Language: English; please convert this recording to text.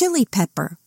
chili pepper.